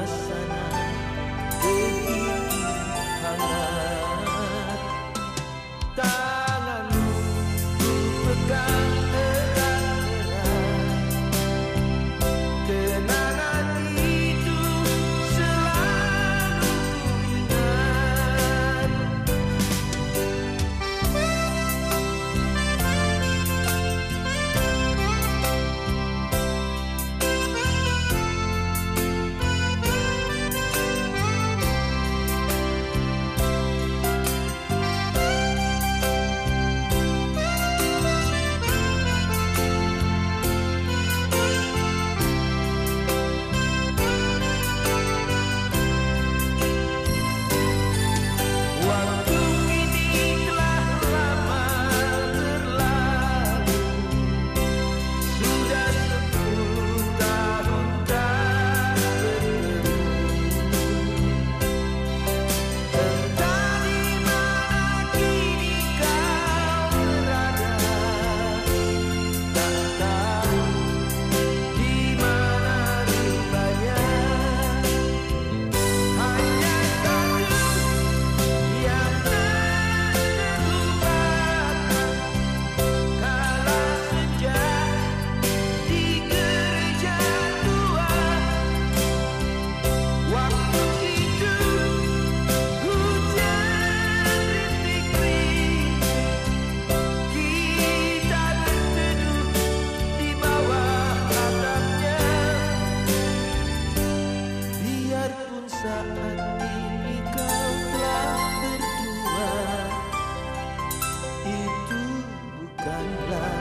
was saat ini kau telah berdua. Itu bukanlah